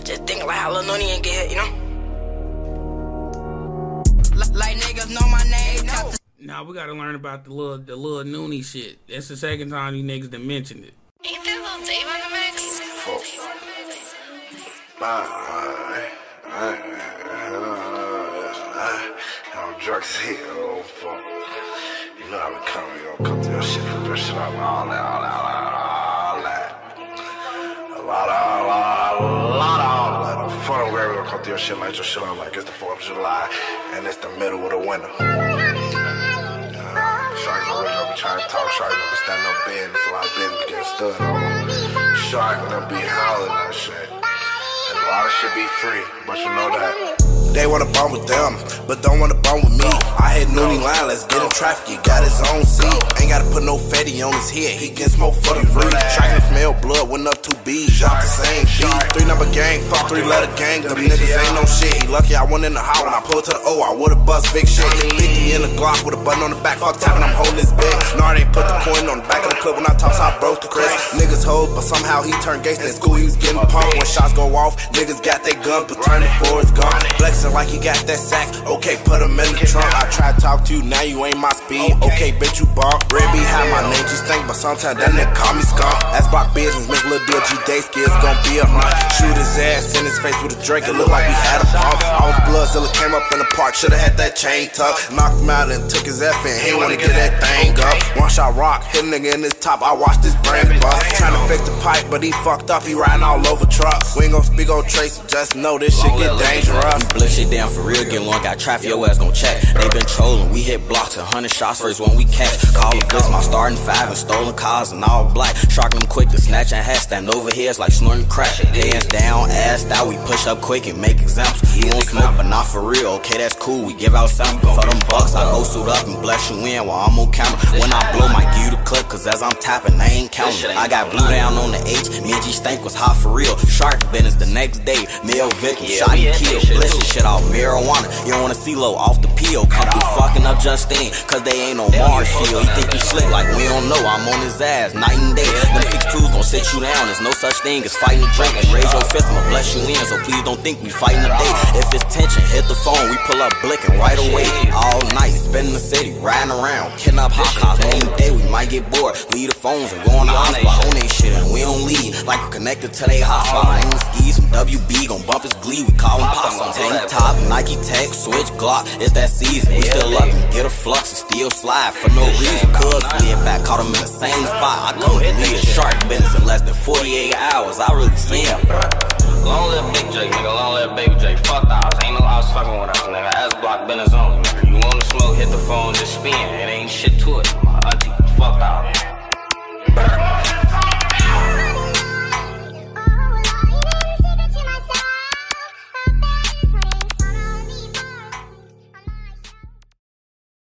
I just think like how Lil Noni ain't get hit, you know? Like niggas know my name. Now we gotta learn about the little the little Noonie shit. That's the second time you niggas done mentioned it. Ain't there little Dave on the mix? I'm drunk as hell, oh fuck. You know how we come, we gonna come through your shit, flip your fun of where we gonna come through your shit, light your shit up like it's the 4th of July, and it's the middle of the winter. Uh, Shark gonna wake up and try to talk, Shark gonna be standing up bed, it's a lot of business getting stood on. Shark gonna be howling that shit. And a lot of shit be free, but you know that. They wanna bond with them, but don't wanna bond with me. I had Noonie line, let's get him traffic. Got his own seat. Ain't gotta put no fatty on his head. He get smoke for the free. Tracking smell blood, went up two B's. Out the same beat. Three number gang, fuck three letter gang. Them niggas ain't no shit. He lucky I went in the hot when I pulled to the O. I would've bust big shit. 50 in the Glock with a button on the back. Fuck tapping, I'm holding his the coin on the back of the clip when I toss I broke the Chris. Niggas hold, but somehow he turned gangsta in school. He was getting pumped when shots go off. Niggas got their gun, but turn it for his gun. Flexing like he got that sack. Okay, put him in the trunk. I try to talk to you, now you ain't my speed. Okay, bitch, you bump. Red behind my name, just think, but sometimes that nigga call me skunk. That's block business, make little deal. G day skills gon' be a hunt. Shoot his ass in his face with a drink. It look like we had a pump. I was Bloodzilla came up in the park, shoulda had that chain tucked. Knocked him out and took his F in. He wanna get that thing up. One shot rock, hit a nigga in his top. I watched his brain bust. Trying to fix the pipe, but he fucked up. He riding all over trucks. We ain't gon' speak on trace, just know this shit get dangerous. Blick shit down for real, get long, got traffic, your ass gon' check. They been trolling, we hit blocks, a hundred shots first when we catch. Call a blitz, my starting five and stolen cars and all black. Shark them quick to snatch and hat, stand over here, it's like snorting crack. Hands down, ass out, we push up quick and make examples. You won't smoke, but not for real, okay, that's cool, we give out something. For them bucks, I go suit up and bless you in while I'm on camera. When I blow, my give you the clip, cause as I'm tapping, I ain't counting. I got blue down on the H, me and G Stank was hot for real. Shark business the next day, male victim, shot and killed. Bless your shit off marijuana, you don't wanna see low off the peel. Come through fucking up Justine, cause they ain't no Mars shield. He think he slick like we don't know, I'm on his ass night and day. Them six twos gon' sit you down, there's no such thing as fighting a drink. And raise your fist, I'ma bless you in, so please don't think we fighting a day. If it's tension, hit the phone, we pull up blicking right away. All night, spending the city, riding around, up hot cars. Any day we might get bored, leave the phones and go on the hotspot. On they shit and we don't leave, like we're connected to they hotspot. On the skis from WB, gon' bump his glee, we call him pops on tank top, Nike tech, switch Glock, it's that season. We still up and get a flux and still slide for no reason. Cuz slid back, caught him in the same spot. I couldn't believe the shark business in less than 48 hours. I really seen him. Long live Big J, nigga. Long live Baby J. Fuck the house. Ain't no house fucking with us, nigga. Ass block business only, nigga. You wanna smoke, hit the phone, just spin. It ain't shit to it.